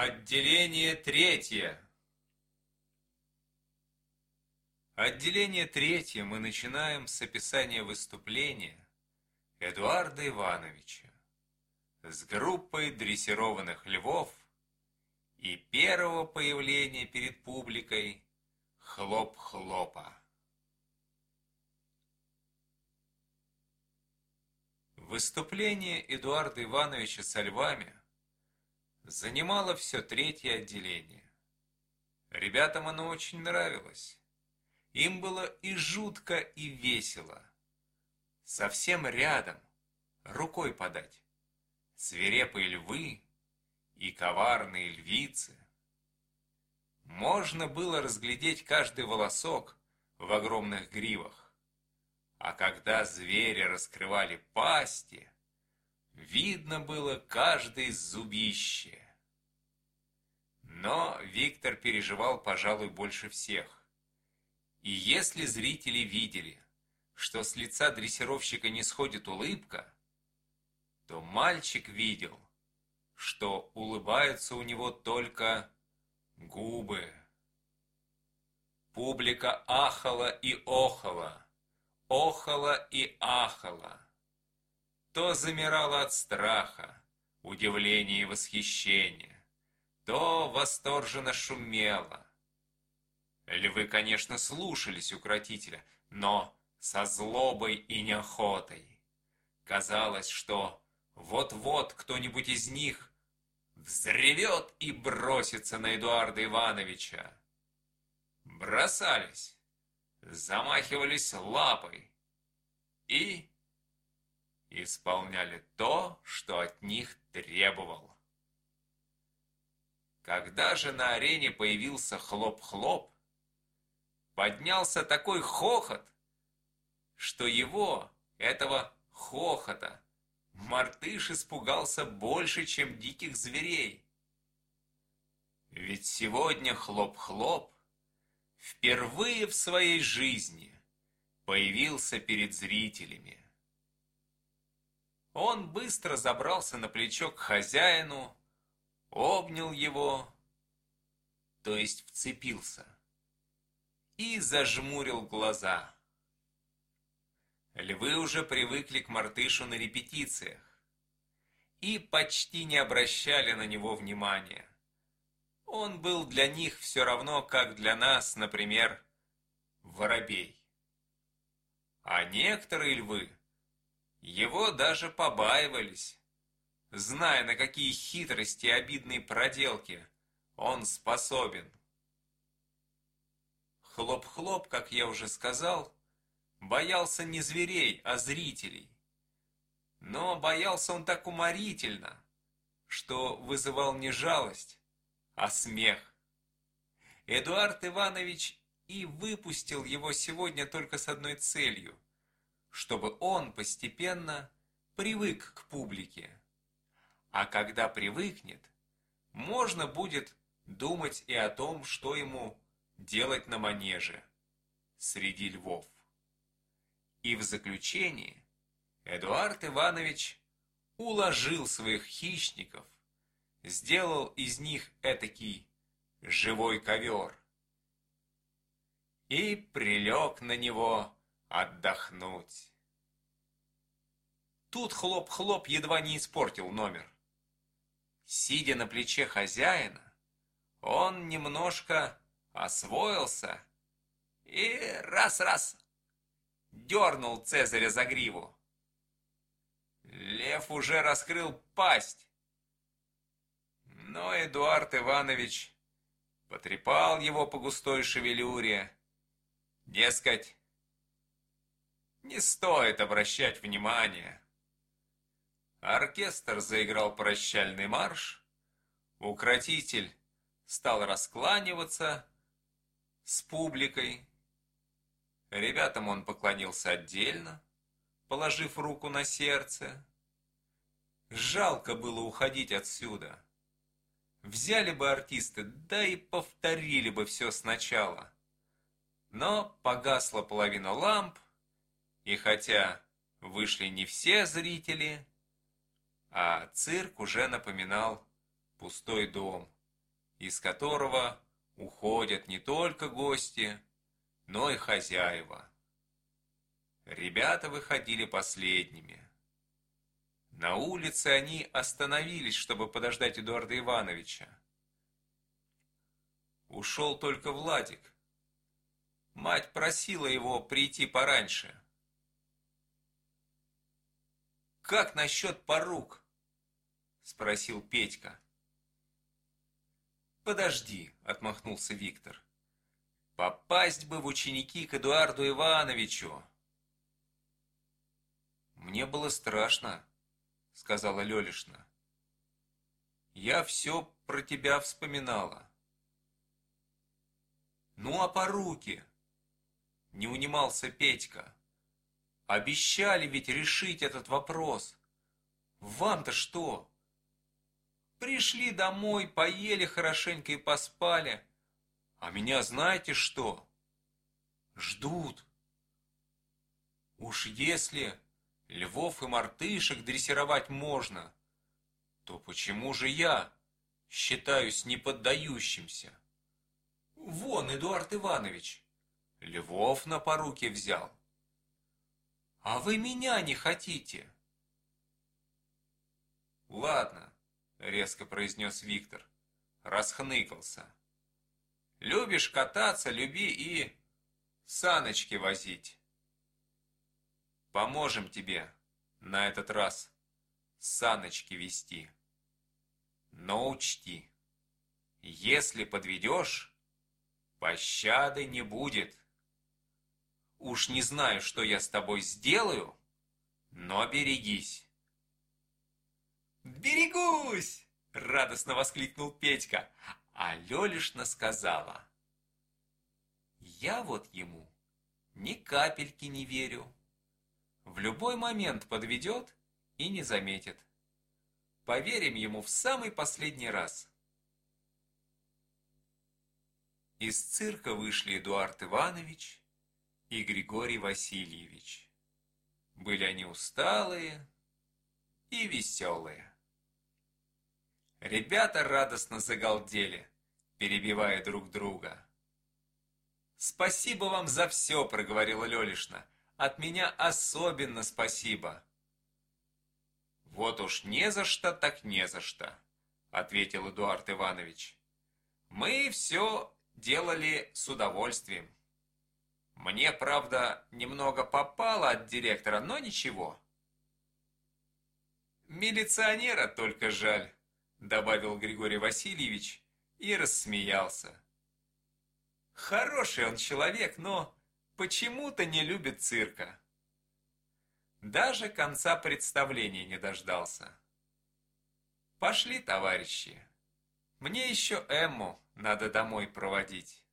Отделение третье. Отделение третье мы начинаем с описания выступления Эдуарда Ивановича с группой дрессированных львов и первого появления перед публикой хлоп-хлопа. Выступление Эдуарда Ивановича со львами занимало все третье отделение. Ребятам оно очень нравилось. Им было и жутко, и весело. Совсем рядом, рукой подать, свирепые львы и коварные львицы. Можно было разглядеть каждый волосок в огромных гривах. А когда звери раскрывали пасти, видно было каждое зубище. Но Виктор переживал, пожалуй, больше всех. И если зрители видели, что с лица дрессировщика не сходит улыбка, то мальчик видел, что улыбаются у него только губы. Публика ахала и охала, охала и ахала. То замирала от страха, удивления и восхищения, то восторженно шумела. Львы, конечно, слушались укротителя, но со злобой и неохотой. Казалось, что вот-вот кто-нибудь из них взревет и бросится на Эдуарда Ивановича. Бросались, замахивались лапой и исполняли то, что от них требовал. Когда же на арене появился хлоп-хлоп, поднялся такой хохот, что его, этого хохота, Мартыш испугался больше, чем диких зверей. Ведь сегодня хлоп-хлоп впервые в своей жизни появился перед зрителями. Он быстро забрался на плечо к хозяину, обнял его, то есть вцепился, и зажмурил глаза. Львы уже привыкли к Мартышу на репетициях и почти не обращали на него внимания. Он был для них все равно, как для нас, например, воробей. А некоторые львы его даже побаивались, зная, на какие хитрости и обидные проделки он способен. Хлоп-хлоп, как я уже сказал, боялся не зверей, а зрителей. Но боялся он так уморительно, что вызывал не жалость, а смех. Эдуард Иванович и выпустил его сегодня только с одной целью, чтобы он постепенно привык к публике. А когда привыкнет, можно будет думать и о том, что ему делать на манеже среди львов. И в заключении Эдуард Иванович уложил своих хищников, сделал из них этакий живой ковер и прилег на него отдохнуть. Тут хлоп-хлоп едва не испортил номер. Сидя на плече хозяина, он немножко освоился и раз-раз дернул Цезаря за гриву. Лев уже раскрыл пасть. Но Эдуард Иванович потрепал его по густой шевелюре. Дескать, не стоит обращать внимания. Оркестр заиграл прощальный марш. Укротитель стал раскланиваться с публикой. Ребятам он поклонился отдельно, положив руку на сердце. Жалко было уходить отсюда. Взяли бы артисты, да и повторили бы все сначала. Но погасла половина ламп, и хотя вышли не все зрители, а цирк уже напоминал пустой дом из которого уходят не только гости, но и хозяева. Ребята выходили последними. На улице они остановились, чтобы подождать Эдуарда Ивановича. Ушел только Владик. Мать просила его прийти пораньше. «Как насчет порук?» – спросил Петька. «Подожди», – отмахнулся Виктор. «Попасть бы в ученики к Эдуарду Ивановичу!» «Мне было страшно», — сказала Лёлишна. «Я все про тебя вспоминала». «Ну а поруки?» — не унимался Петька. «Обещали ведь решить этот вопрос. Вам-то что?» Пришли домой, поели хорошенько и поспали. А меня знаете что? Ждут. Уж если львов и мартышек дрессировать можно, то почему же я считаюсь неподдающимся? Вон, Эдуард Иванович, львов на поруки взял. А вы меня не хотите? Ладно, резко произнес Виктор, расхныкался. Любишь кататься, люби и саночки возить. Поможем тебе на этот раз саночки вести. Но учти, если подведешь, пощады не будет. Уж не знаю, что я с тобой сделаю, но берегись. «Берегусь!» — радостно воскликнул Петька, а Лёлишна сказала. «Я вот ему ни капельки не верю. В любой момент подведет и не заметит. Поверим ему в самый последний раз». Из цирка вышли Эдуард Иванович и Григорий Васильевич. Были они усталые и веселые. Ребята радостно загалдели, перебивая друг друга. «Спасибо вам за все», — проговорила Лелишна. «От меня особенно спасибо». «Вот уж не за что, так не за что», — ответил Эдуард Иванович. «Мы все делали с удовольствием. Мне, правда, немного попало от директора, но ничего». «Милиционера только жаль», добавил Григорий Васильевич и рассмеялся. Хороший он человек, но почему-то не любит цирка. Даже конца представления не дождался. Пошли, товарищи. Мне еще Эмму надо домой проводить.